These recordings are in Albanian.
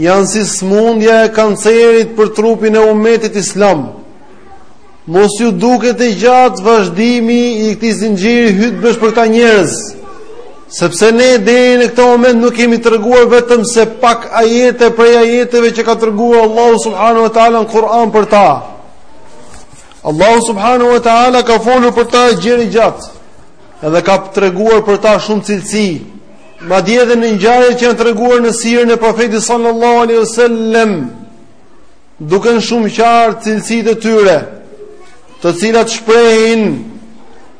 Janë si smundja e kancerit për trupin e umetit islam. Mos ju duket e gjatë vazhdimi i këtij zinxhiri hytbesh për këta njerëz. Sepse ne deri në këtë moment nuk kemi treguar vetëm se pak ajete prej ajeteve që ka treguar Allahu subhanahu wa taala në Kur'an për ta. Allahu subhanahu wa taala ka folur për ta gjerë e gjatë. Edhe ka treguar për ta shumë cilësi. Madje edhe në ngjarjet që janë treguar në sirën e Profetit sallallahu alaihi wasallam, duken shumë qartë cilësitë e tyre, të cilat shprehin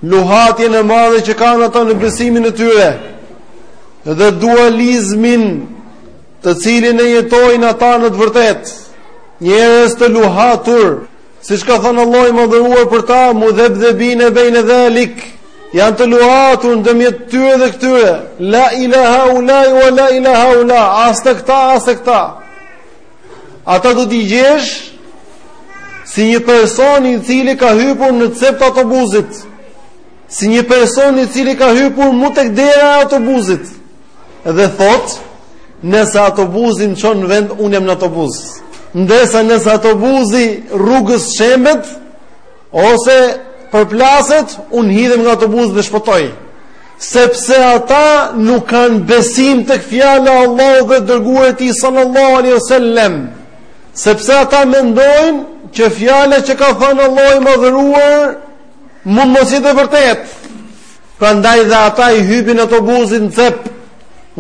luhatjen e madhe që kanë ata në besimin e tyre dhe dualizmin të cilin e jetojnë ata në të vërtetë, njerëz të luhatur Siç ka thënë Allahu i Madhëruar për ta, mudhebdhebine bejne dhalik, janë të luhatur ndërmjet tyre dhe këtyre. La ila haulai wa la ila haulai, as te këta, as te këta. Ata do t'i gjesh si një person i cili ka hypur në cep të autobusit. Si një person i cili ka hypur mu tek dera e autobusit. Dhe thotë, nëse autobuzi më çon në vend, unë jam në autobuz. Ndërsa nëse autobuzi rrugës shembet ose përplaset, unë hidhem nga autobuzi dhe shpëtoj. Sepse ata nuk kanë besim tek fjala e Allahut dhe të dërguarit Tij sallallahu alaihi wasallam. Sepse ata mendojnë që fjala që ka thënë Allahu i Madhëruar mund mos jetë e vërtetë. Prandaj dhe ata i hypin autobuzit në cep.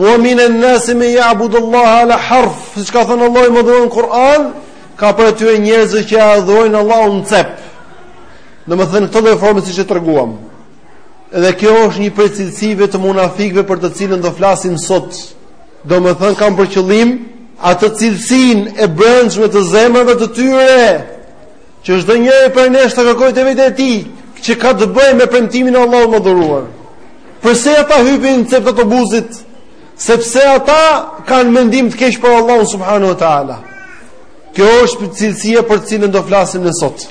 Wa min an-nas man ya'budu Allah ala harf. Siç ka thënë Allahu i Madhëruar në Kur'an, ka prej atyre njerëzve që e adhurojnë Allahun në cep. Domethënë në këtë lloj forme siç e treguam. Dhe kjo është një prej cilësive të munafikëve për të cilën do flasim sot. Domethënë kam për qëllim atë cilësinë e brendshme të zemrave të tyre Që çdo njëri prej nesh ta kërkojë te vetja e tij, që ka të bëjë me premtimin e Allahut të Madhëruar. Përse ata hypin në cep të autobuzit? Sepse ata kanë mendim të keq për Allahun subhanahu wa taala. Kjo është cilësia për të cilën do flasim ne sot.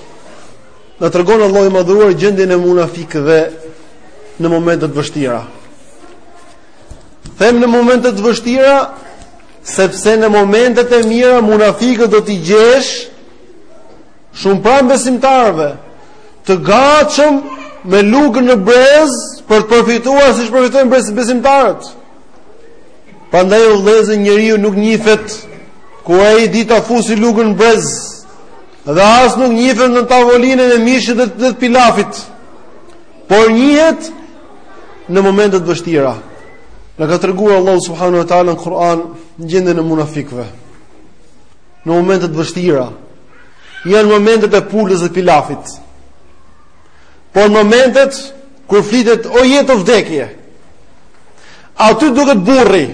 Na tregon Allahu i Madhëruar gjendjen e munafikëve në momente të vështira. Them në momente të vështira sepse në momentet e mira munafikët do t'i gjesh Shumë pranë besimtarëve të gatshëm me lugën në brez për të përfituar siç përfitojnë besimtarët. Prandaj o vëllezër njeriu nuk njifet kur ai di ta fusi lugën në brez. Dhe as nuk njifet në tavolinën e mishit dhe të pilafit. Por njihet në momentet e vështira. Na ka treguar Allahu subhanehu ue teala në Kur'an gjendjen e munafikëve. në momente të vështira. Janë momentet e pulës dhe pilafit. Por momentet kur flitet o jetë o vdekje. Aty duket burri.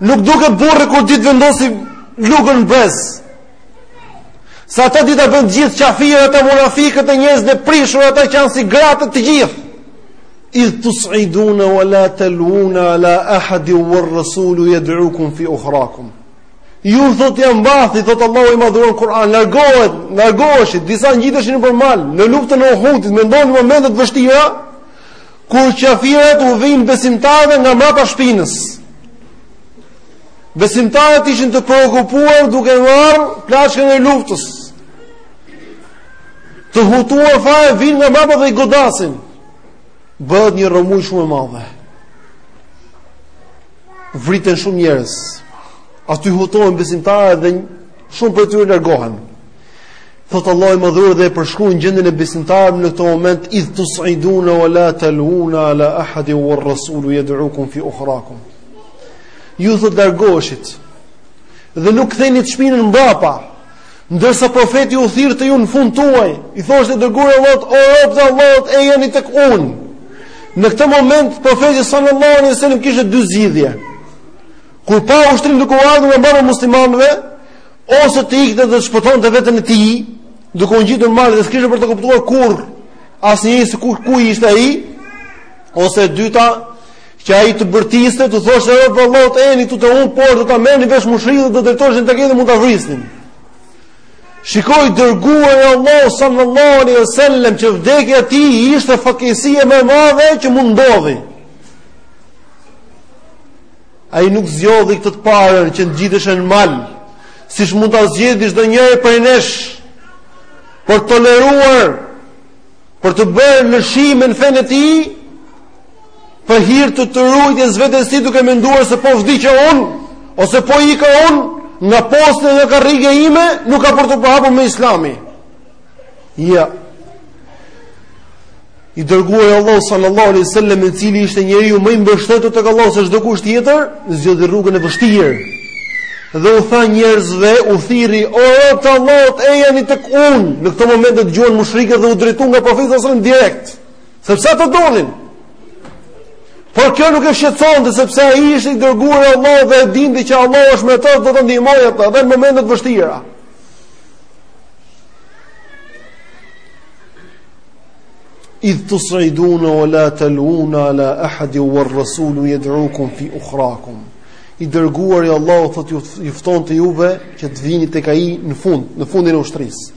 Nuk duket burri kur di të vendosi lugën në brez. Se ata dinë ta bëjnë të gjithë qafirët, ata munafikët e njerëzit e prishur ata që janë si gratë të gjithë. Idh tus'iduna wa la taluna ala ahadin war rasulu yad'ukum fi ukhrakum. Ju thotë ia mbathët, thotë Allahu i madhëruar në Kur'an, largohet, largoheshit, disa ngjiteshin nëpër mal, në luftën e Uhudit mendoni momentet e vështira, kur qafirët u vijnë besimtarëve nga mbrapa shpinës. Besimtarët ishin të preokupuar duke marrë plaçkën e luftës. Të hutuar fare, vijnë nga mbrapa dhe i godasin. Bëhet një rrëmujë shumë e madhe. vriten shumë njerëz. Aty hutohen besimtarët dhe shumë prej tyre largohen. Thotë Allahu i madhëruar dhe e përshkruan gjendjen e besimtarëve në këtë moment idh tusiduna wala taluna ala ahad wa ar-rasul yad'ukum fi ukhrakum. Ju thotë largoheshit dhe nuk kthenit shpinën mbrapa, Ndërsa profeti u thërriste ju në fund tuaj, i thoshte i dërguari i Allahut, o robtë e Allahut, ejani tek unë. Në këtë moment profeti sallallahu alaihi wasallam kishte dy zgjidhje. Kur pa ushtrinë duke u ardhur nga mbrapa muslimanëve, ose të ikte dhe të shpëtonte veten e tij, duke u ngjitur në mal dhe s'kishte për ta kuptuar kurr asnjëri se ku ku ishte ai, ose e dyta, Që ai të bërtiste, të thoshte o robtë e Allahut ejani tek unë por do ta merrnin vesh mushrikët dhe do drejtoheshin tek ai dhe mund ta vrisnin. Shiko i dërguari i Allahut sallallahu alaihi wasallam që vdekja e tij ishte fatkeqësia më e madhe që mund të ndodhë. Ai nuk zgjodhi këtë të parën që të ngjitej në mal, siç mund ta zgjidhë çdo njeri prej nesh. Për të toleruar për të bërë lëshime në fenë e tij, Për hir të ruajtjes së vetes si duke menduar se po vdiqa unë ose po ika unë nga posti dhe karrigia ime, nuk ka për të përhapur më Islami. Ja. I dërguari i Allahut sallallahu alaihi wasallam i cili ishte njeriu më i mbështetur tek Allahu se çdokush tjetër, zgjodhi rrugën e vështirë. Dhe u tha njerëzve, u thirri, "O të Allahut, ejani tek unë." Në këtë moment e dëgjuan mushrikët dhe u drejtuan nga profeti sallallahu alaihi wasallam direkt. Sepse ata donin. Por kjo nuk e shqetësonte sepse ai ishte i dërguar i Allahut dhe e dinte që Allahu është me të, do të ndihmojë atë edhe në momente të vështira. Idh tus'iduna wa la talwuna ala ahadi wa ar rasulu jed'ukum fi ukhrakum. I dërguari i Allahut thotë ju ftonte juve që të vini tek ai në fund, në fundin e ushtrisë.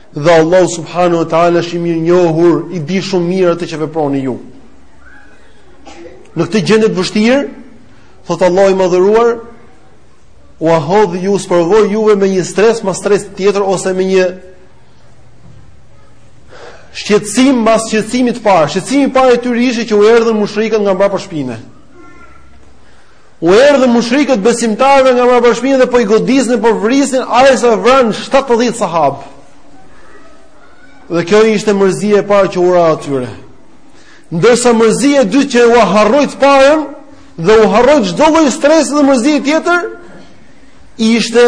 Dhe Allahu subhanahu wa taala është i mirënjohur, i di shumë mirë atë që veproni ju. Në këtë gjendje të vështirë, thotë Allahu i madhëruar, Allahu ju sprovoi juve me një stres mas stresit tjetër ose me një shqetësim mas shqetësimit të parë. Shqetësimi i parë i tyre ishte që u erdhën mushrikët nga mbrapa shpine. U erdhën mushrikët besimtarëve nga mbrapa shpine dhe po i godisnin, po vrisnin, aq sa vranë 70 sahabë. Dhe kjo ishte mërzia e parë që u ra atyre. Ndërsa mërzia e dytë që u harroi të parën dhe u harroi çdo lloj stresi dhe mërzie tjetër, ishte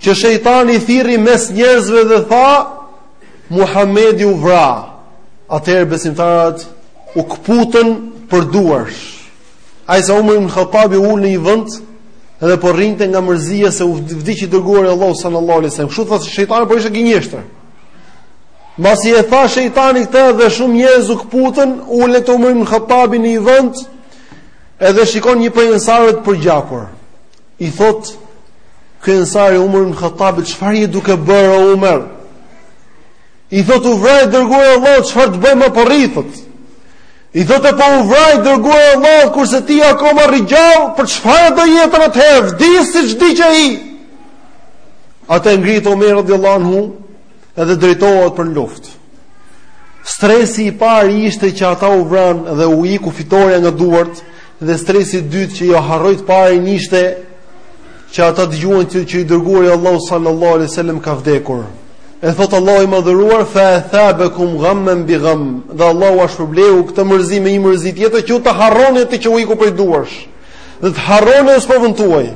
që shejtani thirri mes njerëzve dhe tha Muhamedi u vra. Atëherë besimtarët u kputën prej duarsh. Aq sa Umar ibn Khattabi u ul në një vend dhe po rrinte nga mërzia se u vdiq i dërguari i Allahut sallallahu alaihi wasallam. Kështu tha shejtani po ishte gënjeshtër. Mbasi e tha shejtani këtë dhe shumë njerëz u kputën, ulet Umar ibn Khattabi në një vend edhe shikon një prej ensarëve të përgjakur. I thotë ky ensari Umar ibn Khattabit çfarë je duke bërë o Umar? I thotë u vra i dërguari i Allahut çfarë të bëjmë apo rrithët? I thotë po u vra i dërguari i Allahut kurse ti akoma rri gjallë, për çfarë e do jetën atëherë? Vdis siç vdiq ai. Atëherë ngrihet Omer radhiyallahu anhu edhe drejtohet për luftë. Stresi i parë ishte që ata u vranë dhe u iku fitorja nga duart, Dhe stresi i dytë që ia u harroi të parin ishte që ata dëgjuan që, që i dërguari i Allahut sallallahu alaihi wasallam ka vdekur. E thotë Allahu i madhëruar fa athabakum ghamman bi gham. Dhe Allahu ua shpërbleu këtë mërzi me një mërzi tjetër që ju ta harroni atë që u iku prej duarsh. Dhe të harroni sprovën tuaj.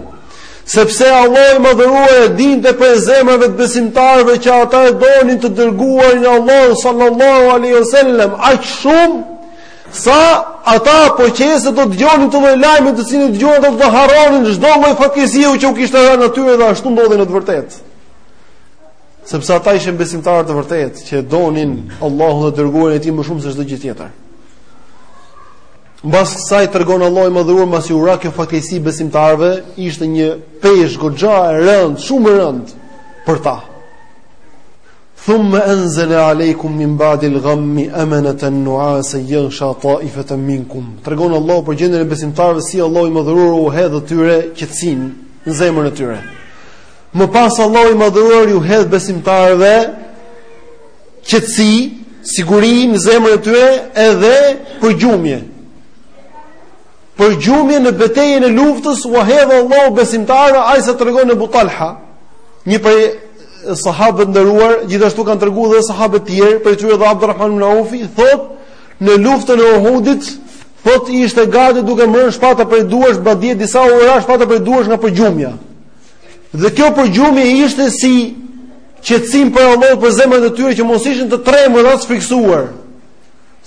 Sepse Allahu i madhëruar e dinte prej zemrave të besimtarëve që ata e donin të dërguarin e Allahut sallallahu alaihi wasallam aq shumë Sa ata po qe se do të dëgjonin atë lloj lajmi të cilin dëgjojnë do të harronin çdo lloj fatkeqësie që u kishte rënë atyre dhe ashtu ndodhi në të vërtetë. Sepse ata ishin besimtarë të vërtetë që donin Allahun dhe dërguarin e tij më shumë se çdo gjë tjetër. Mbas kësaj tregon Allahu i madhëruar mbasi u ra kjo fatkeqësi besimtarëve, ishte një peshë goxha e rëndë, shumë e rëndë për ta. Thumë enzele alejkum min badil ghammi emeneten nuase jëgsha taifeten minkum. Tregon Allah për gjendjen e besimtarëve si Allah i madhëruar u hedhë tyre qetësin në zemrën e tyre. Më pas Allah i madhëruar ju hedhë besimtarëve qetësi, siguri në zemrën e tyre edhe për gjumje. Përgjumje në betejën e luftës ua hedh Allahu besimtarëve, sa tregon Abu Talha, një prej sahabëve të nderuar, gjithashtu kanë treguar edhe sahabët e tjerë, prej tyre edhe Abdulrahman ibn Auf, thotë në luftën e Uhudit, thotë ishte gati duke më rënë shpata prej duarsh, badje disa u ra shpata prej duarsh nga përgjumja. Dhe kjo përgjumje ishte si qetësim prej Allahut për zemrat e tyre që mos ishin të tremur dhe as të frikësuar.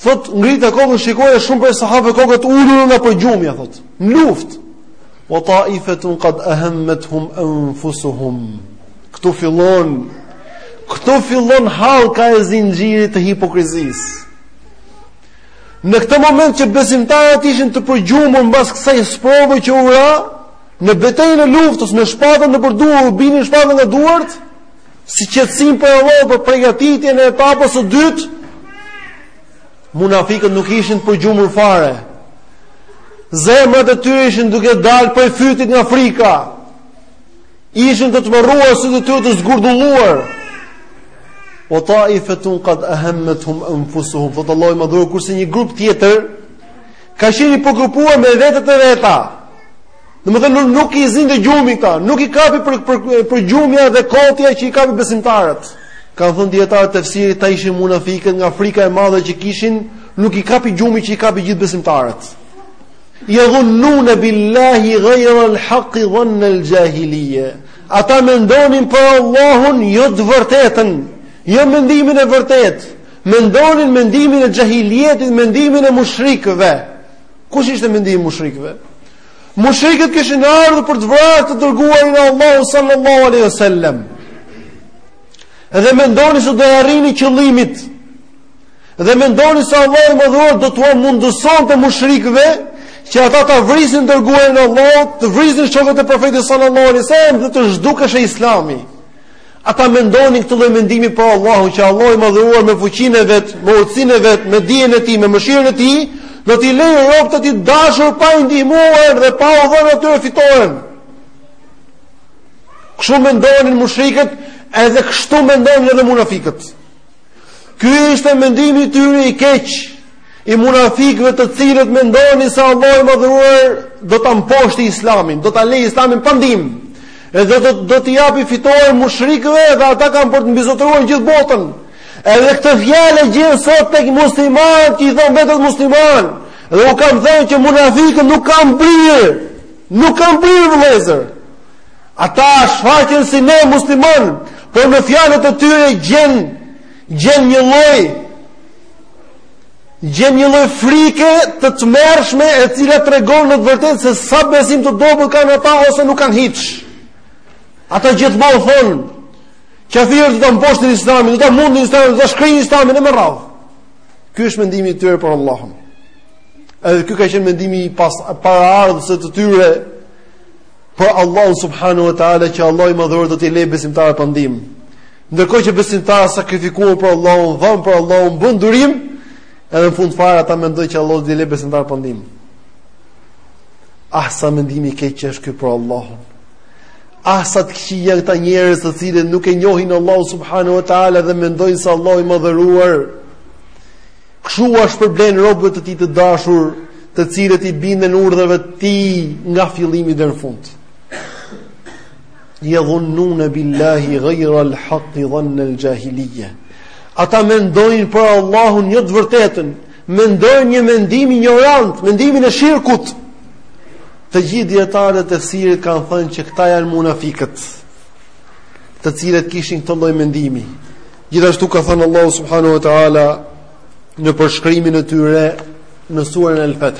Thot ngrita kokën shikoja shumë prej sahabëve kokët ulur nga përgjumja thot. Në luftë. Wa ta'ifatun qad ahammatuhum anfusuhum. Ktu fillon ktu fillon hallka e zinxhirit të hipokrizisë. Në këtë moment që besimtarët ishin të përgjumur mbas kësaj sprove që u ra, në betejën e luftës, me shpatën nëpër duar, u binin shpatat nga duart, si qetësim prej Allahut për pregatitjen e etapës së dytë, munafikët nuk ishin përgjumur fare. Zemrat e tyre ishin duke dalë prej fytit nga frika. Ishin të tmerruar, sytë e tyre të zgurdulluar. Wa taifetun qad ahammethum enfusuhum, thotë Allahu i madhëruar, kurse një grup tjetër, ka qenë i preokupuar me vetet e veta. Domethënë nuk, nuk i zinte gjumi këta, nuk i kapi për për, përgjumja dhe kotja që i kapi besimtarët. Kan thënë dijetarët e tefsirit, këta ishin munafikët nga frika e madhe që kishin, nuk i kapi gjumi që i kapi gjithë besimtarët. Jadhunnuna billahi ghayra al-haqq dhann al-jahiliya. Ata mendonin për Allahun jo të vërtetën, jo mendimin e vërtetë. Mendonin mendimin e xhahilijetit, mendimin e mushrikëve. Kush ishte mendimi i mushrikëve? Mushrikët kishin ardhur për të vrarë të dërguarin e Allahut sallallahu alaihi wasallam. Dhe mendonin se do t'ia arrinin qëllimit. Dhe mendonin se Allahu i madhëruar do t'ua mundësonte mushrikëve që ata ta vrisnin dërguarin e Allahut, të vrisnin shokët e profetit sallallahu alaihi wasallam dhe të zhdukesh Islami. Ata mendonin këtë lloj mendimi për Allahun, që Allahu i madhëruar me fuqinë e vet, me urtësinë e vet, me dijen e tij, me mëshirën e tij, do t'i lejë robët e tij të dashur pa i ndihmuar dhe pa u dhënë atyre fitoren. Kështu mendonin mushrikët, edhe kështu mendonin edhe munafiqët. Ky ishte mendimi i tyre i keq. i munafikëve të cilët mendonin se Allahu i madhëruar do ta mposhti Islamin, do ta lejë Islamin pa ndihmë. Edhe do do t'i japi fitore mushrikëve dhe ata kanë për të mbizotëruar gjithë botën. Edhe këtë fjalë e gjen sot tek muslimanët që i thon vetes musliman. Dhe u kam thënë që munafikët nuk kanë brirë. Nuk kanë brirë vëllezër. Ata shfaqen si ne musliman, por në fjalët e tyre gjen gjen një lloj gjen një lloj frike të tmerrshme e cila tregon në të vërtetë se sa besim të dobët kanë ata ose nuk kanë hiç. Ata gjithmonë thonë kafirët do të mposhtin Islamin, do të mundin Islamin, do të shkrijnë Islamin e me radhë. Ky është mendimi i tyre për Allahun. Edhe ky ka qenë mendimi i pas paraardhësve të tyre për Allahun subhanahu wa taala që Allahu i madhëruar do t'i lejë besimtarët pa ndihmë. Ndërkohë që besimtarët sakrifikuan për Allahun, dhanë për Allahun, bën durim, edhe në fund fare ata mendojnë që Allahu do t'i lë besimtarët pa ndihmë. Ah sa mendim i keq që është ky për Allahun. Ah sa të këqij janë këta njerëz të cilët nuk e njohin Allahun subhanahu wa taala dhe mendojnë se Allahu i madhëruar kshu i shpërblen robët e tij të dashur, të cilët i binden urdhrave të tij nga fillimi deri në fund. Jedhunnune billahi gajrel hakki dhannel Ata mendojnë për Allahun jo të vërtetën, mendojnë një mendim injorant, mendimin e shirkut. Të gjithë dijetarët e tefsirit kanë thënë që këta janë munafikët, të cilët kishin këtë lloj mendimi. Gjithashtu ka thënë Allahu subhanahu wa ta'ala në përshkrimin e tyre në suren El-Feth.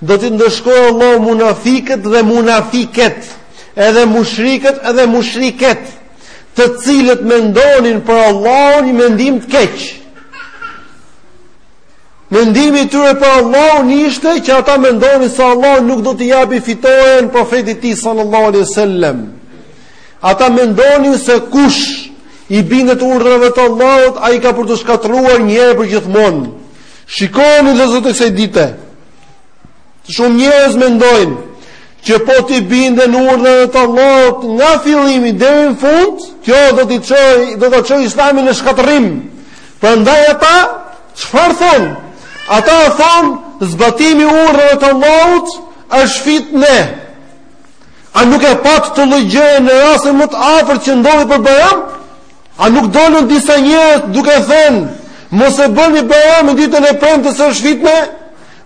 Do t'i ndëshkojë Allahu munafikët dhe munafiket, edhe mushrikët edhe mushriket, të cilët mendonin për Allahun një mendim të keq. Mendimi i tyre për Allahun ishte që ata mendonin se Allahu nuk do t'i japë fitoren profetit të tij sallallahu alaihi wasallam. Ata mendonin se kush i bindet urdhrave të Allahut, ai ka për t'u shkatërruar një herë për gjithmonë. Shikoni dhe sot e kësaj dite. Shumë njerëz mendojnë që po t'i binden urdhrave të Allahut nga fillimi deri në fund, kjo do t'i çojë, do ta çojë Islamin në shkatërrim. Prandaj ata çfarë thon? Ata thon zbatimi i urdhrave të Allahut është fitnë. A nuk e patë këtë lloj gjëje në rastin më të afërt që ndodhi për Bajram? A nuk dolën disa njerëz duke thënë, mos e bëni Bajramin ditën e premtes se është fitnë?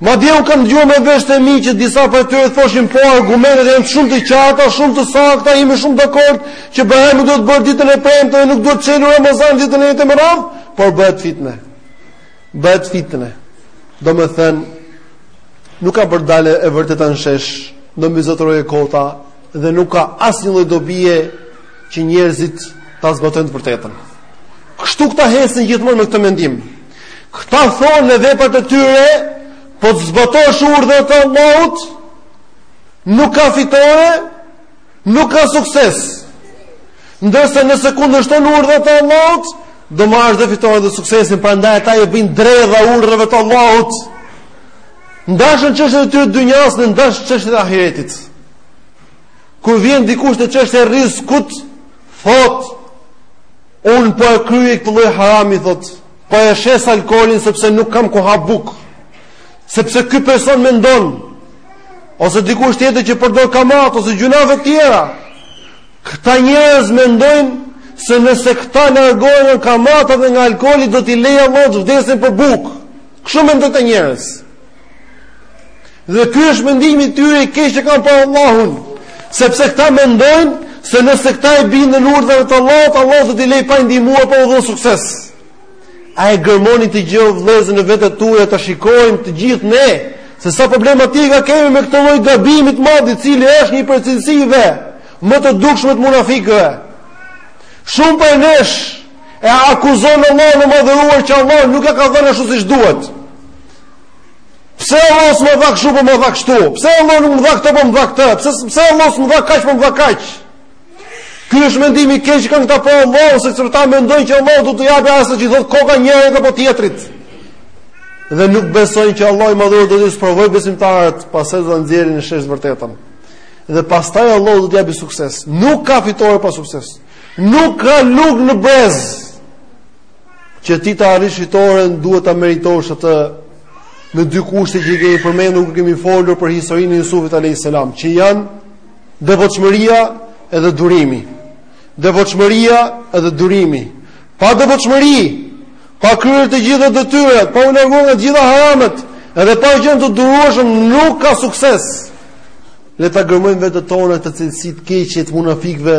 Madje un kam dëgjuar me veshët e mi që disa prej tyre thoshin po argumentet janë shumë të qarta, shumë të sakta, jemi shumë dakord që Bajrami duhet të bëhet ditën e premte dhe nuk duhet të çelet Ramazan ditën e njëjtë me radhë, por bëhet fitnë. Bëhet fitnë. Domethën nuk ka për dalë e vërteta në shesh, do mbizotërojë e kota dhe nuk ka asnjë lloj dobie që njerëzit ta zbatojnë të vërtetën. Kështu këta ecin gjithmonë me këtë mendim. Këta thonë me veprat e tyre, po të zbatosh urdhrat e Allahut, nuk ka fitore, nuk ka sukses. Ndërsa nëse kundërshton urdhrat e Allahut, do marrësh dhe fitoren dhe suksesin, prandaj ata i bëjnë dredha urdhrave të Allahut. Në daç në çështjet e tyre të dynjas, në daç në çështjet e ahiretit. Kur vjen dikush te çështja e rizkut, thot un po e kryej këtë lloj harami thot, po e shes alkoolin sepse nuk kam ku ha buk. Sepse ky person mendon ose dikush tjetër që përdor kamat ose gjynahe të tjera. Këta njerëz mendojnë se nëse këta largohen nga kamata dhe nga alkooli do t'i lejë Allahu të vdesin për buk. Kështu mendojnë kta njerëz. Dhe ky është mendimi i tyre i keq që kanë për Allahun, sepse këta mendojnë se nëse këta i binden urdhrave të Allahut, Allahu do t'i lejë pa i ndihmuar pa u dhënë sukses. A e gërmoni këtë gjë vëllezër në vetet tuaja ta shikojmë të gjithë ne se sa problematika kemi me këtë lloj gabimi të madh i cili është një prej cilësive më të dukshme të munafikëve. Shumë prej nesh e akuzon Allahun e madhëruar që Allah nuk na ka dhënë ashtu siç duhet. Pse Allah s'më dha kështu po më dha kështu? Pse Allah nuk më dha këtë po më dha këtë? Pse pse Allah s'më dha kaq po më dha kaq? Ky është mendimi i keq që kanë këta për Allahun, se këta mendojnë që Allahu do t'u japë atë që thotë koka njërit apo tjetrit. Dhe nuk besojnë që Allahu i madhëruar do të sprovojë besimtarët, pastaj do ta nxjerrë në shesh të vërtetën. Dhe pastaj Allahu do t'i japë sukses. Nuk ka fitore pa sukses. Nuk ka lugë në brez. Që ti të arrish fitoren duhet ta meritosh atë me dy kushte që i kemi përmendur kur kemi folur për historinë e Jusufit alayhis salam, që janë devotshmëria edhe durimi. Devotshmëria edhe durimi. Pa devotshmëri, pa kryer të gjitha detyrat, pa u larguar nga të gjitha haramet, edhe pa qenë të durueshëm nuk ka sukses. Le ta gërmojmë vetet tona te cilësitë e këqija të munafikëve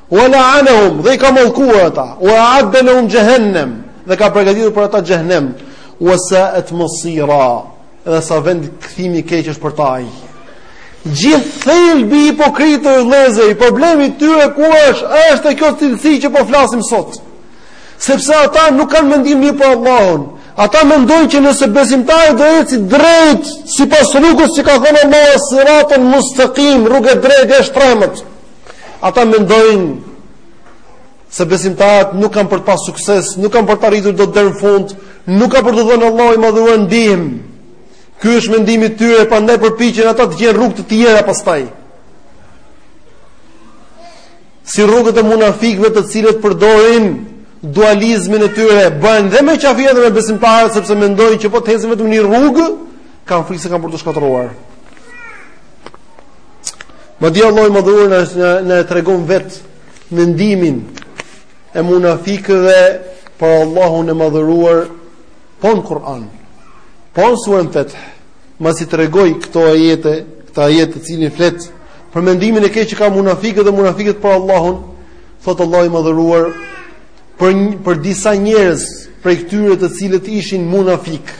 Wa la'anahum dhe i ka mallkuar ata. Wa a'adda lahum jahannam dhe ka përgatitur për ata xhehenem. Wa sa'at masira. Dhe sa vend kthimi i keq është për ta ai. Gjithë thelbi i hipokritëve vëllezër, problemi i tyre ku është? Është kjo cilësi që po flasim sot. Sepse ata nuk kanë mendim mirë për Allahun. Ata mendojnë që nëse besimtari do ecë drejt sipas rrugës që ka thënë Allahu siratun mustaqim, rrugë e drejtë e shtrembër. Ata mendojnë se besimtarët nuk kanë për të pas sukses, nuk kanë për t'arritur dot deri në fund, nuk ka për t'u dhënë Allahu i madhëruar ndihmë. Ky është mendimi i tyre, prandaj përpiqen ata të gjejnë rrugë të tjera pastaj. Si rrugët e munafikëve të cilët përdorin dualizmin e tyre, bëhen dhe me qafirë dhe me besimtarët sepse mendojnë që po të ecin vetëm në një rrugë, Kanë frikë se kanë për t'u shkatërruar. Madje Allahu i madhëruar na e tregon vetë mendimin e munafikëve për Allahun e madhëruar po në Kur'an, po në suren Feth, mbasi tregoi këto ajete, këtë ajet të cilin flet për mendimin e keq që kanë munafikët dhe munafiket për Allahun, thotë Allahu i madhëruar, për, për disa njerëz prej këtyre të cilët ishin munafikë,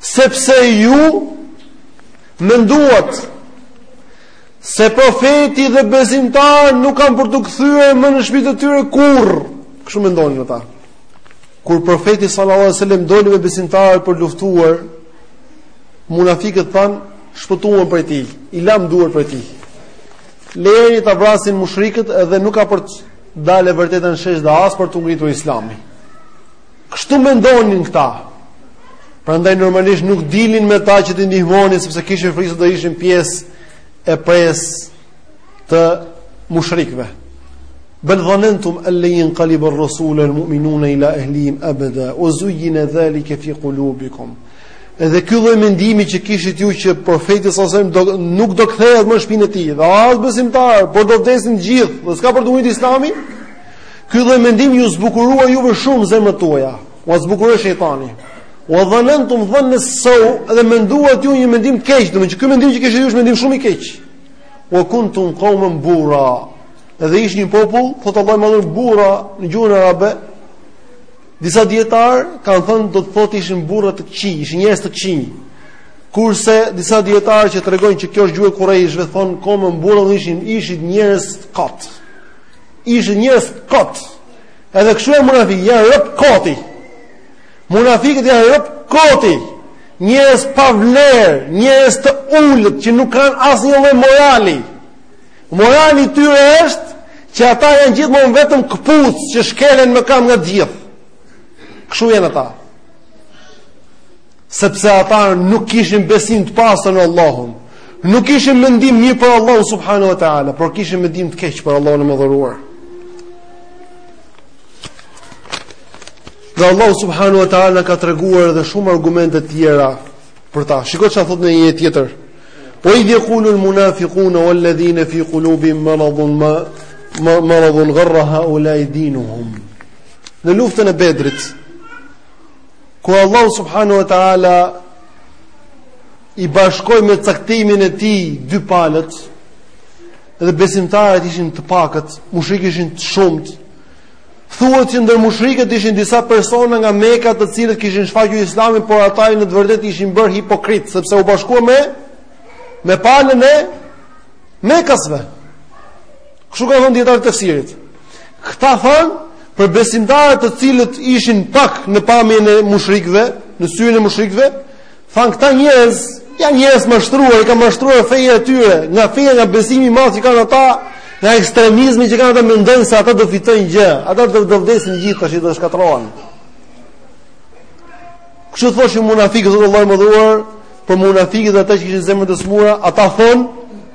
Sepse ju menduat se profeti dhe besimtarët nuk kanë për t'u kthyer më në shtëpitë e tyre kurrë. Kështu mendonin ata. Kur profeti sallallahu alajhi wasallam doli me besimtarët për luftuar, munafiqët thanë, shpëtuam prej tij, i lamë duart prej tij. Lejeni ta vrasin mushrikët dhe nuk ka për të dalë e vërteta në shesh dhe as për t'u ngritur Islami. Kështu mendonin këta. Prandaj normalisht nuk dilin me ta që t'i ndihmonin sepse kishin frikë se do ishin pjesë e presë të mushrikëve. Bel dhanentum al-lan yanqalib ar-rasulu wal-mu'minuna ila ahlihim abada wa zuyyina dhalika fi qulubikum. Edhe ky lloj mendimi që kishit ju që profeti sallallahu alajhi wasallam do nuk do kthehet më në shpinë e tij, dhe as besimtarët, por do vdesin të gjithë, dhe ka për të humbur Islami. Ky lloj mendimi ju zbukurua juve shumë zemrat tuaja. Ua zbukuroi shejtani. Ua dhanantum dhanna sau, edhe menduat ju një mendim të keq, domethënë ky mendim që kishit ju është mendim shumë i keq. Ua kuntum qauman burra. Edhe ishin një popull, po të themi edhe burra në gjuhën arabe. Disa dietar kanë thënë do të thotë ishin burra të këqij, ishin njerëz të këqij. Kurse disa dietar që tregojnë që kjo është gjuhë kurajshëve thonë kauman burra ishin ishit njerëz kot. Ishin njerëz kot. Edhe kështu janë munafikët, janë rob koti. Munafikët janë rob koti. Njerëz pa vlerë, njerëz të ulët që nuk kanë asnjë lloj morali. Morali i tyre është që ata janë gjithmonë vetëm këpucë që shkelen me këmbë nga të gjithë. Kështu janë ata. sepse ata nuk kishin besim të pastër në Allahun. Nuk kishin mendim mirë për Allahun subhanahu wa taala, por kishin mendim të keq për Allahun e madhëruar. Dhe Allahu subhanahu wa taala ka treguar edhe shumë argumente të tjera për ta. Shiko çfarë thotë në një ajet tjetër. Idh jekulul munafikune uel-ledhine fi kulubihim meradun me meradun garra haulai dinuhum. Në luftën e Bedrit, Kur Allahu subhanahu wa taala i bashkoi me caktimin e tij dy palët, dhe besimtarët ishin të pakët, mushrikët ishin të shumtë. Thuhet që ndër mushrikët ishin disa persona nga Mekka, të cilët kishin shfaqur Islamin, por ata në të vërtetë ishin bërë hipokritë, sepse u bashkuan me me palën e Mekasve. Kështu kanë thënë dijetarët e tefsirit. Këta thanë për besimtarët të cilët ishin pak në pamjen e mushrikëve, në syrin e mushrikëve, thanë këta njerëz janë njerëz të mashtruar, i ka mashtruar feja e tyre, nga feja nga besimi i madh që kanë ata, nga ekstremizmi që kanë ata mendojnë se ata do fitojnë gjë, ata do të vdesin gjithë tash do shkatërrohen. Kështu thoshin munafikët, Allahu i madhëruar, për munafikët ata që kishin zemrën të sëmurë, ata thonë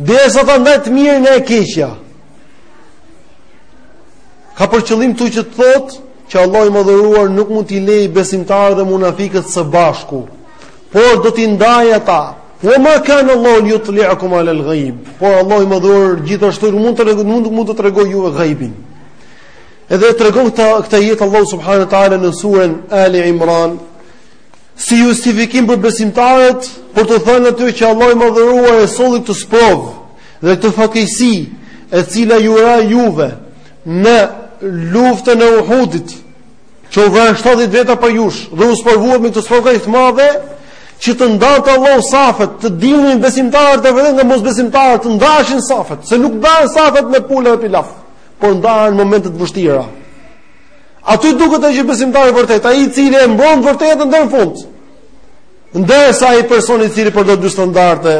Derisa ta ndajë të mirë nga e keqja. Ka për qëllim këtu që të thotë, që Allah i madhëruar nuk mund t'i lejë besimtarët dhe munafikët së bashku, por do t'i ndajë ata. Ua ma kanallahu lijutliakum alel gajb, por Allah i madhëruar gjithashtu nuk mund të tregojë, mund, mund t'ju tregojë juve gajbin. Edhe tregon këtë, këtë ajet Allah subhanahu ua ta'ala në suren Ali Imran, Si justifikim për besimtarët, për t'u thënë atyre që Allah i madhëruar e solli këtë sprovë dhe këtë fatkeqësi e cila ju ra juve në luftën e uhudit, që u vranë 70 veta prej jush dhe u sprovuat me këtë sprovë kaq të madhe, që të ndante Allahu safet, të dilnin besimtarët veç nga mosbesimtarët, të ndaheshin safet, se nuk ndahen safet me pula e pilaf, por ndahen në momente të vështira. Aty duket ai që është besimtar i vërtetë, ai i cili e mbron të vërtetën deri në fund. Ndërsa ai person i cili përdor dy standarde,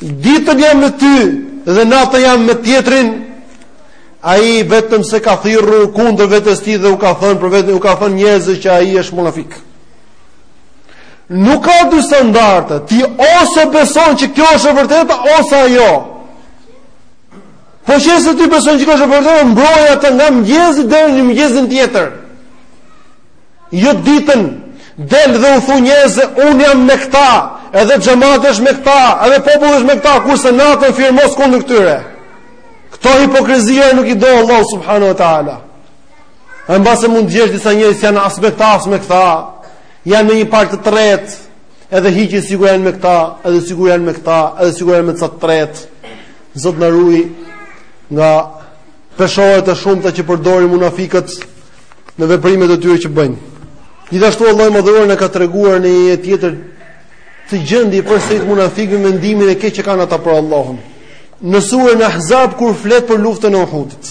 ditën jam me ty dhe natën jam me tjetrin, ai vetëm se ka thirrur kundër vetes tij dhe u ka thënë për veten, u ka thënë njerëzve që ai është munafik. Nuk ka dy standarde, ti ose beson që kjo është e vërteta ose ajo. Po qe se ti beson që kjo është e vërtetë, mbroj atë nga mëngjesi deri në mëngjesin tjetër. Jo ditën del dhe u thu njerëzve un jam me këta, edhe xhamati është me këta, edhe populli është me këta, kurse natën firmos kundër këtyre. Këto hipokrizira nuk i do Allah subhanahu wa taala. E në bazë mund të gjesh disa njerëz që s'janë as me këta, as me këta, janë në një palë të tretë, edhe hiqen sikur janë me këta, edhe sikur janë me këta, edhe sikur janë me ca të tretë. Zot na ruaj nga peshoret e shumta që përdorin munafikët në veprimet e tyre që bëjnë. Gjithashtu Allahu i madhëruar na ka treguar në një ajet tjetër te gjendja përsëri e munafikëve mendimin e keq që kanë ata për Allahun. Në surën Ahzab kur flet për luftën e Uhudit.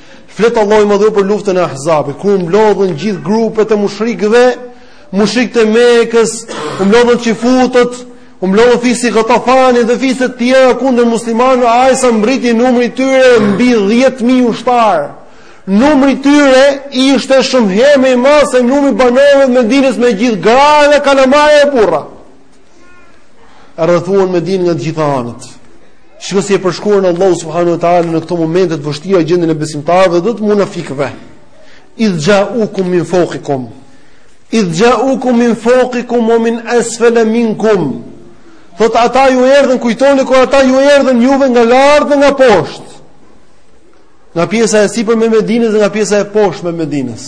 Flet Allahu i Madhëruar për luftën e Ahzabit, ku u mblodhën gjithë grupet e mushrikëve, mushrikët e Mekës, u mblodhën çifutët, u mblodhën fisi Ghatafani dhe fise të tjera kundër muslimanëve, aq sa mbërriti numri i tyre mbi 10000 ushtar. Numri i tyre ishte shumë herë më i madh se numri i banorëve të Medinës me gjithë gratë dhe kalamajë e burra. rrethuan Medinën nga të gjitha anët. Shikoj si e përshkruan Allahu subhanahu wa taala në këto momente të vështira gjendjen e besimtarëve dhe të munafikëve. Idh ja'ukum min fawqikum. Idh ja'ukum min fawqikum wa min asfala minkum. Thot ata ju erdhën, kujtoni kur ata ju erdhën juve nga lart dhe nga poshtë. Nga pjesa e sipërme e Medinës dhe nga pjesa e poshtme e Medinës.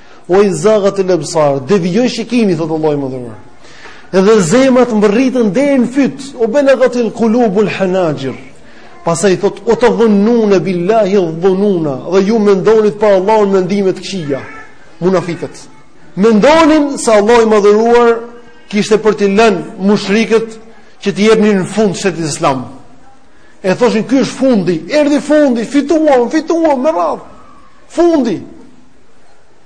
Wa idh zaghatil absar, devijoi shikimi, thotë Allahu i madhëruar. Edhe zemrat mbërritën deri në fyt, wa balaghatil qulubul hanajir. Pastaj thotë, wa tadhunnuna billahi dhununa, dhe ju mendonit për Allahun mendime të këqija, munafikët. Mendonin se Allahu i madhëruar, kishte për t'i lënë mushrikët që t'i jepnin fund shtetit islam. E thoshin, ky është fundi, erdhi fundi, fituam, fituam, me radhë, fundi.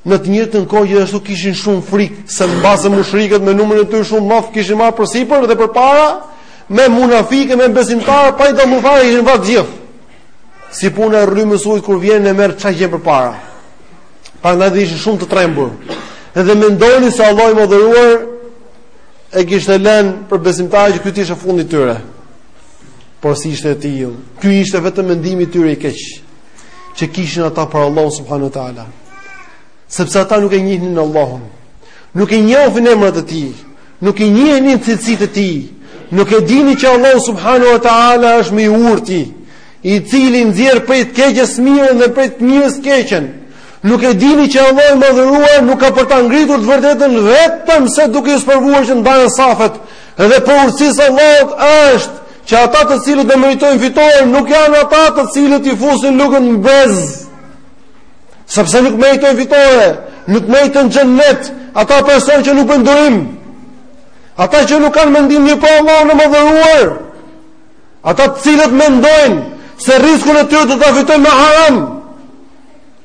Në të njëjtën kohë gjithashtu kishin shumë frikë se mbase mushrikët me numrin e tyre shumë të madh kishin marrë përsipër dhe përpara me munafikë me besimtarë pa i dalluar fare ishin vakt gjithë. Si puna e rrymës ujit kur vjen e merr çka gjen përpara. Prandaj dhe ishin shumë të trembur. Edhe mendonin se Allahu i madhëruar i kishte lënë besimtarët që ky ishte fundi i tyre. Por s'ishte e tillë? Ky ishte vetëm mendimi i tyre i keq. që kishin ata për Allahun subhanuhu teala. Sepse ata nuk e njihnin Allahun. Nuk i njihnin emrat e tij, nuk i njihnin cilësitë e tij. Nuk e dinin që Allahu subhanuhu teala është më i urti, i cili nxjerr prej të keqes mirën dhe prej të mirës keqen. Nuk e dinin që Allahu i madhëruar nuk ka për ta ngritur të vërtetën vetëm se duke i sprovuar që të ndahen safet. Edhe prej urtësisë së Allahut është Që ata të cilët do meritojnë fitore nuk janë ata të cilët i fusin lugën në brez. Sepse nuk meritojnë fitore, nuk meritojnë xhennet, ata personë që nuk bëjnë durim. Ata që nuk kanë mendim të mirë për Allahun e madhëruar. Ata të cilët mendojnë se riskun e tyre do ta fitojnë me haram.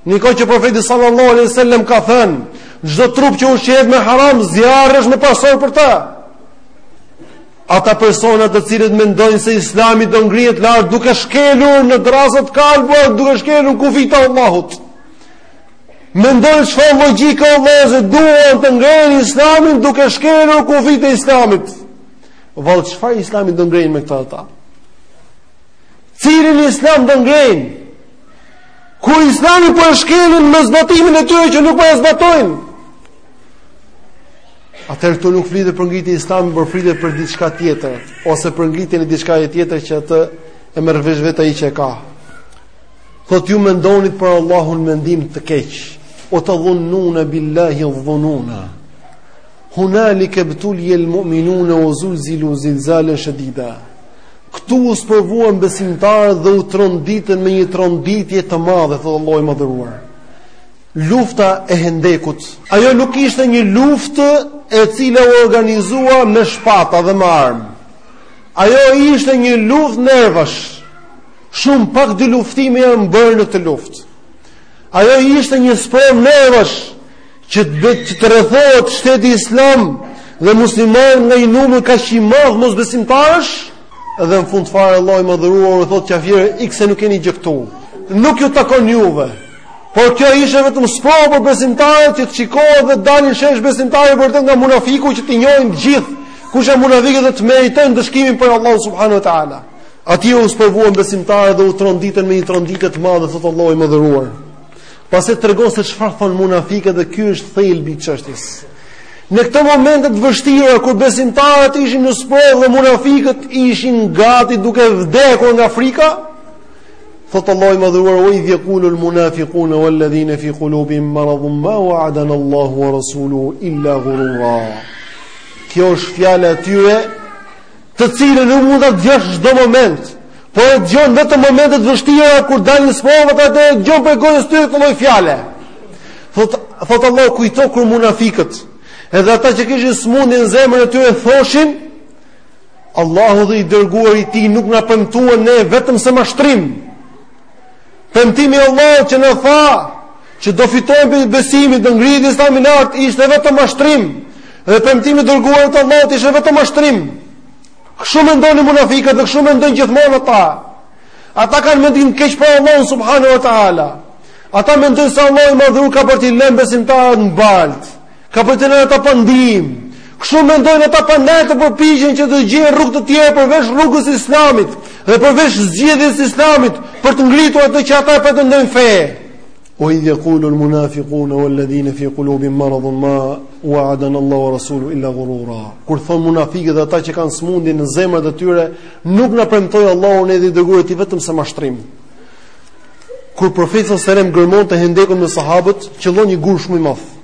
Ndërkohë që profeti sallallahu alaihi wasallam ka thënë, çdo trup që ushqehet me haram, zjarri është më parësor për ta. Ata persona të cilët mendojnë se Islami do ngrihet lart duke shkelur në drasa të kalbura, duke shkelur kufijtë e Allahut. Mendojnë çfarë logjike o vëllezër duan të ngrenë Islamin duke shkelur kufijtë e Islamit. Vallë çfarë Islami do ngrenë me këto ata? Cilin Islam do ngrenë? Kur Islamin po e shkelin me zbatimin e tyre që nuk po e zbatojnë? Atëherë këtu nuk flitet për ngritjen e Islamit, por flitet për diçka tjetër ose për ngritjen e diçkaje tjetër që atë e merr vesh vetë ai që e ka. Thotë ju mendoni për Allahun mendim të keq. Wa tadhunnuna billahi dhununa. Hunalika btulijal mu'minuna wa zulzilu zilzalan shadida. Këtu u sprovuan besimtarët dhe u tronditën me një tronditje të madhe, thotë Allahu i madhëruar. Lufta e Hendekut. Ajo nuk ishte një luftë e cila u organizua me shpata dhe me armë. Ajo ishte një luftë nervash. Shumë pak dyluftime janë bërë në këtë luftë. Ajo ishte një sprovë nervash që të, që të rrethohet shteti islam dhe muslimanët nga një numër kaq i madh mosbesimtarësh edhe në fund fare Allahu i madhëruar u thotë qafirë ikni se nuk keni gjë këtu nuk ju takon juve Por kjo ishte vetëm sprovë për besimtarët që të shikohet dhe dali shesh besimtari vërtetë nga munafiku që t'i njohin të gjithë. Kush janë munafiqët dhe të meritojnë dëshkimin prej Allahut subhanahu wa taala. Atje u sprovuan besimtarët dhe u tronditën me një tronditje të madhe thot Allahu i madhëruar. Pastaj tregon se çfarë thon munafiqët dhe ky është thelbi i çështjes. Në këto momente të vështira kur besimtarët ishin në sprovë dhe munafiqët ishin gati duke vdekur nga frika, Thot Allahu i madhëruar wa idh yaqulu al munafiquna wal ladhina fi qulubihim maradun ma wa'adana Allahu wa rasuluhu illa ghurura. Kjo është fjala e tyre, të cilën nuk mund ta dëgjosh çdo moment. Po e dëgjon vetëm momentet e vështira kur dalin sprovat atëherë dëgjon prej gojës së tyre këtë lloj fjale. Thot thot Allahu kujto kur munafiqët, edhe ata që kishin smundje në zemrën e tyre thoshin Allahu dhe i dërguari i tij nuk na premtuan ne vetëm se mashtrim. Premtimi i Allahut që na tha që do fitojë besimi, do ngrihet Islami lart ishte vetëm mashtrim. Dhe premtimi i dërguarit të Allahut ishte vetëm mashtrim. Kështu mendojnë munafikët dhe kështu mendojnë gjithmonë ata. Ata kanë mendim keq për Allahun subhanahu wa ta'ala. Ata mendojnë se Allahu i madhëruar ka për t'i lënë besimtarët në baltë. Ka për t'i lënë ata pa ndihmë. Kështu mendojnë ata prandaj ata përpiqen që të gjejnë rrugë të tjera përveç rrugës së Islamit dhe përveç zgjidhjes së Islamit për të ngritur atë që ata pretendojnë fe. Ue idh jekulul munafikune uel-ledhine fi kulubihim meradun ma ueadena Allahu ue Rasuluhu illa gurura. Kur thonë munafikët dhe ata që kanë smundje në zemrat e tyre, nuk na premtoi Allahu ne edhe i dërguari i tij vetëm se mashtrim. Kur profeti alejhi selam gërmonte hendekun me sahabët, qëllon një gur shumë i madh.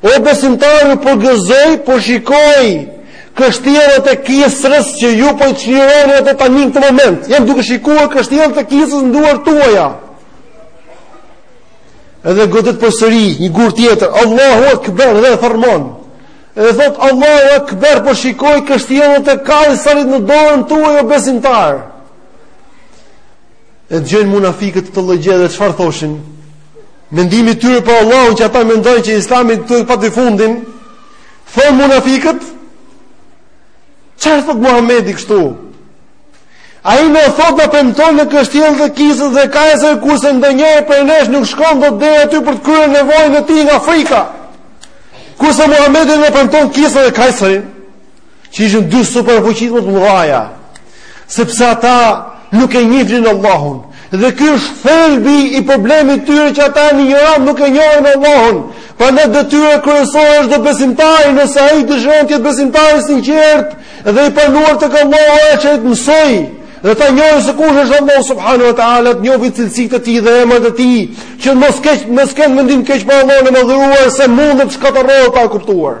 O besimtarë ju përgëzoj po shikoj kështjellat e kisrës që ju po i çlironi ato tani në këtë moment. Jam duke shikuar kështjellat e kisrës në duart tuaja. Edhe godet përsëri një gur tjetër, Allahu Akbar dhe e thërrmon. Edhe thot Allahu Akbar po shikoj kështjellat e kajserit në dorën tuaj o besimtarë. e dëgjojnë munafikët këtë lloj gjë dhe çfarë thoshin? Mendimi i tyre për Allahun që ata mendojnë që Islami këtu pati fundin, thon munafikët. Çfarë thot Muhamedi kështu? Ai na thot na premton ne kështjellat e kisrës dhe kajserit kurse ndonjëri prej nesh nuk shkon dot deri aty për të kryer nevojën e tij nga frika. Kurse Muhamedi na premton kisrën dhe kajserin, që ishin dy superfuqitë më të mëdha, sepse ata nuk e njihnin Allahun. Dhe ky është thelbi i problemit të tyre që ata në Iran nuk e njohin Allahun. Prandaj detyra kryesore e çdo besimtari nëse ai dëshiron të jetë besimtar i sinqertë dhe i pranuar tek Allahu është që të mësojë. Dhe ta njohë se kush është Allahu subhanahu wa taala, të njohë cilësitë e tij dhe emrat e tij, që mos ketë, mos ketë mendim keq për Allahun e madhëruar se mund të shkatërrohet pa e kuptuar.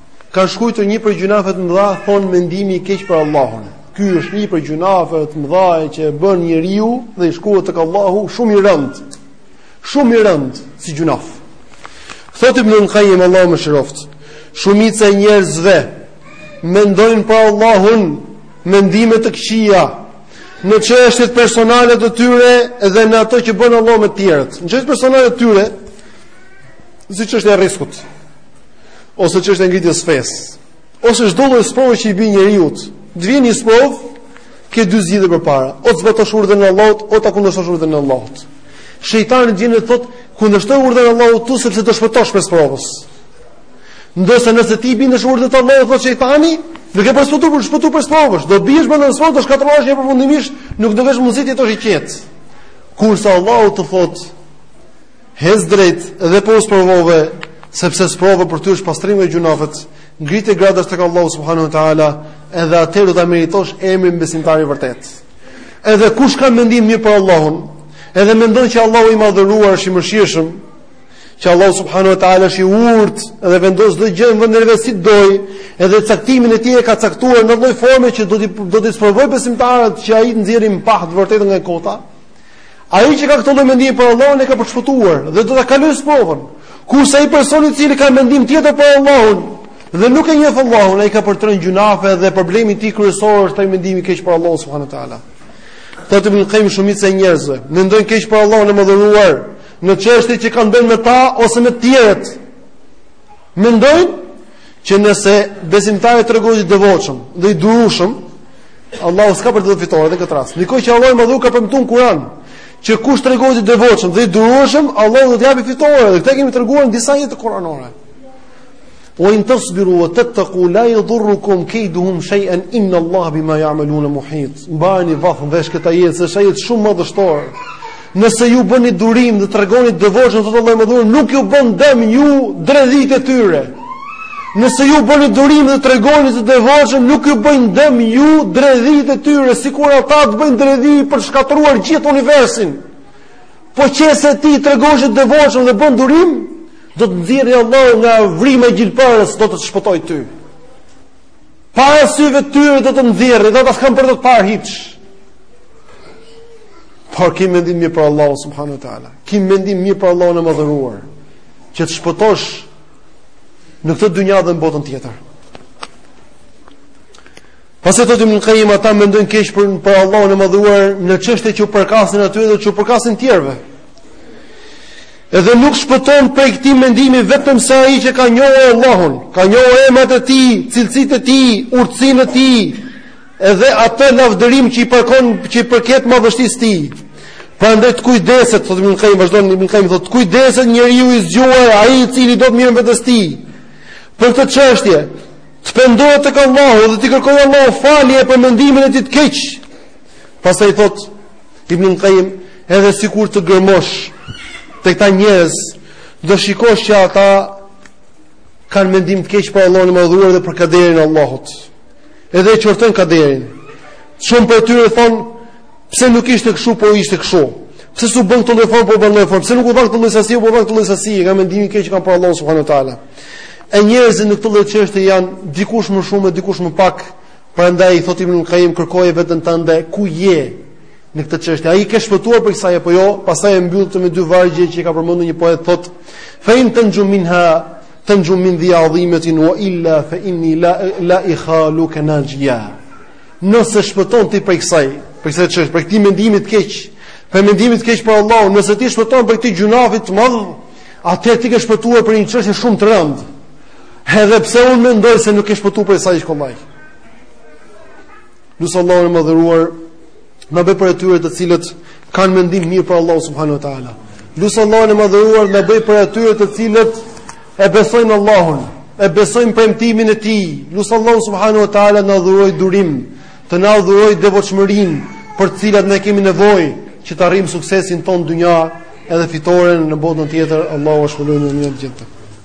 Kanë shkruajtur një prej gjynafeve të mëdha, thonë mendimi i keq për Allahun. Ky është një prej gjynafeve të mëdha që e bën njeriu dhe i shkruhet tek Allahu shumë i rëndë. Shumë i rëndë si gjynaf. Thotë Ibn Qayyim Allahu e mëshiroftë. Shumica e njerëzve mendojnë për Allahun mendime të këqija në çështjet personale të tyre dhe në ato që bën Allahu me të tjerët. Në çështjet personale të tyre, si çështja e rrëskut. ose çështja e ngritjes së fesë, ose çdo lloj sprove që i bie njeriut, të vjen një sprovë, ke dy zgjidhje përpara, o të zbatosh urdhrin e Allahut, o ta kundërshtosh urdhrin e Allahut. Shejtani vjen të thotë, kundërshtoje urdhrin e Allahut këtu sepse do shpëtosh prej sprovës. Ndërsa nëse ti i bindesh urdhrit të Allahut, thotë shejtani, nuk ke për të shpëtu prej sprovës, do biesh më në fund, do shkatërrohesh ti përfundimisht, nuk do kesh mundësi të jetosh i qetë. Kurse Allahu të thotë, Ec drejt dhe po u sprovove, sepse sprova për ty është pastrim i gjynafeve, ngritje gradash tek Allahu subhanahu wa taala, edhe atëherë do ta meritosh emrin besimtar i vërtetë. Edhe kush ka mendim të mirë për Allahun, edhe mendon që Allahu i madhëruar është i mëshirshëm, që Allahu subhanahu wa taala është i urtë dhe vendos çdo gjë në vendin e vet si të dojë, edhe caktimin e tij e ka caktuar në atë lloj forme që do t'i sprovojë besimtarët që ai të nxjerrë në pah të vërtetën nga kota. Ai që ka këtë lloj mendimi për Allahun ai ka për të shpëtuar dhe do ta kalojë sprovën. Kurse ai person i cili ka mendim tjetër për Allahun dhe nuk e njeh Allahun, ai ka për të rënë në gjynafe dhe problemi i tij kryesor është ai mendimi i keq për Allahun subhanuhu teala. Thotë Ibn Qayyim shumica e njerëzve mendojnë keq për Allahun e madhëruar në çështje që kanë të bëjnë me ta ose me të tjerët. Mendojnë që nëse besimtari tregohet i devotshëm dhe i durueshëm, Allahu s'ka për t'i dhënë fitore në këtë rast. Ndërkohë që Allahu i madhëruar ka premtuar në Kur'an që kush tregohet i devotshëm dhe i durueshëm, Allahu do t'i japë fitore. Dhe këtë e kemi treguar në disa ajete kuranore. Wa in tasbiru wa tattaqu la yadhurrukum kayduhum shay'an inna Allaha bima ya'maluna muhit. Mbajeni vath në vesh këtë ajet, se është ajet shumë madhështor. Nëse ju bëni durim dhe tregoheni të devotshëm thotë Allahu i madhëruar, nuk ju bëjnë dëm ju dredhitë e tyre. Nëse ju bëni durim dhe tregoheni të devotshëm, nuk ju bëjnë dëm ju dredhitë e tyre, sikur ata të bëjnë dredhi për të shkatërruar gjithë universin. Po qe se ti tregohesh i devotshëm dhe bën durim, do të të nxjerrë Allahu nga vrima e gjilpërës, do të të shpëtojë ty. Para syve të tyre do t'u nxjerrë, dhe ata s'kanë për të parë hiç. Por ki mendim mirë për Allahun subhanuhu teala. Ki mendim mirë për Allahun e madhëruar, që të shpëtosh në këtë dynjë dhe në botën tjetër. Pastaj thotë Ibn Qayyim ata mendojnë keq për për Allahun e madhëruar në çështje që u përkasin atyre dhe që u përkasin tjerëve. Edhe nuk shpëton prej këtij mendimi vetëm se ai që ka njohur Allahun, ka njohur emrat e Tij, cilësitë e Tij, urtësinë e Tij, edhe atë lavdërim që i përkon, që i përket madhështisë së Tij. Prandaj të kujdeset, thotë Ibn Qayyim, vazhdon Ibn Qayyim thotë, të kujdeset njeriu i zgjuar, ai i cili do të mirën vetes së tij. Për këtë çështje, të pendohet tek Allahu dhe t'i kërkojë Allahut falje për mendimin e tij të keq. Pastaj thotë Ibn Qayyim, edhe sikur të gërmosh te këta njerëz, do shikosh që ata kanë mendim të keq për Allahun e Madhëruar dhe për kaderin e Allahut. Edhe e qorton kaderin. Shumë prej tyre thon, pse nuk ishte kështu, po ishte kështu. Pse s'u bë në këtë lloj forme, po u bë në këtë lloj forme. Pse nuk u dha në këtë lloj sasie, po u dha në këtë lloj sasie. Nga mendimi i keq që kanë për Allahun subhanuhu teala. E njerëzit në këtë lloj çështje janë dikush më shumë e dikush më pak. Prandaj thotë Ibn Qayyim kërkoje veten tënde ku je në këtë çështje. A ke shpëtuar prej kësaj apo jo? Pastaj e mbyll këtë me dy vargje që i ka përmendur një poet thotë: "Fa in tanju minha tanju min dhi azimatin wa illa fa inni la la ikhaluka najia." Nëse shpëton ti prej kësaj, prej kësaj çështje, prej këtij mendimi të keq, prej mendimit të keq për Allahun, nëse ti shpëton prej këtij gjunafit të madh, atëherë ti ke shpëtuar prej një çështje shumë të rëndë. Edhe pse unë mendoj se nuk ke shpëtu prej kësaj aq kollaj. Lus Allahun e madhëruar, të na bëjë prej atyre të cilët kanë mendim mirë për Allahun subhanu wa ta'ala. Lus Allahun e madhëruar, të na bëjë prej atyre të cilët e besojnë Allahun, e besojnë premtimin e tij. Lus Allahun subhanu wa ta'ala na dhurojë durim, të na dhurojë devotshmërinë për të cilat ne kemi nevoj që të arrijmë suksesin në këtë dynja edhe fitoren në botën tjetër. Allah e shkullojnë në një gjithë.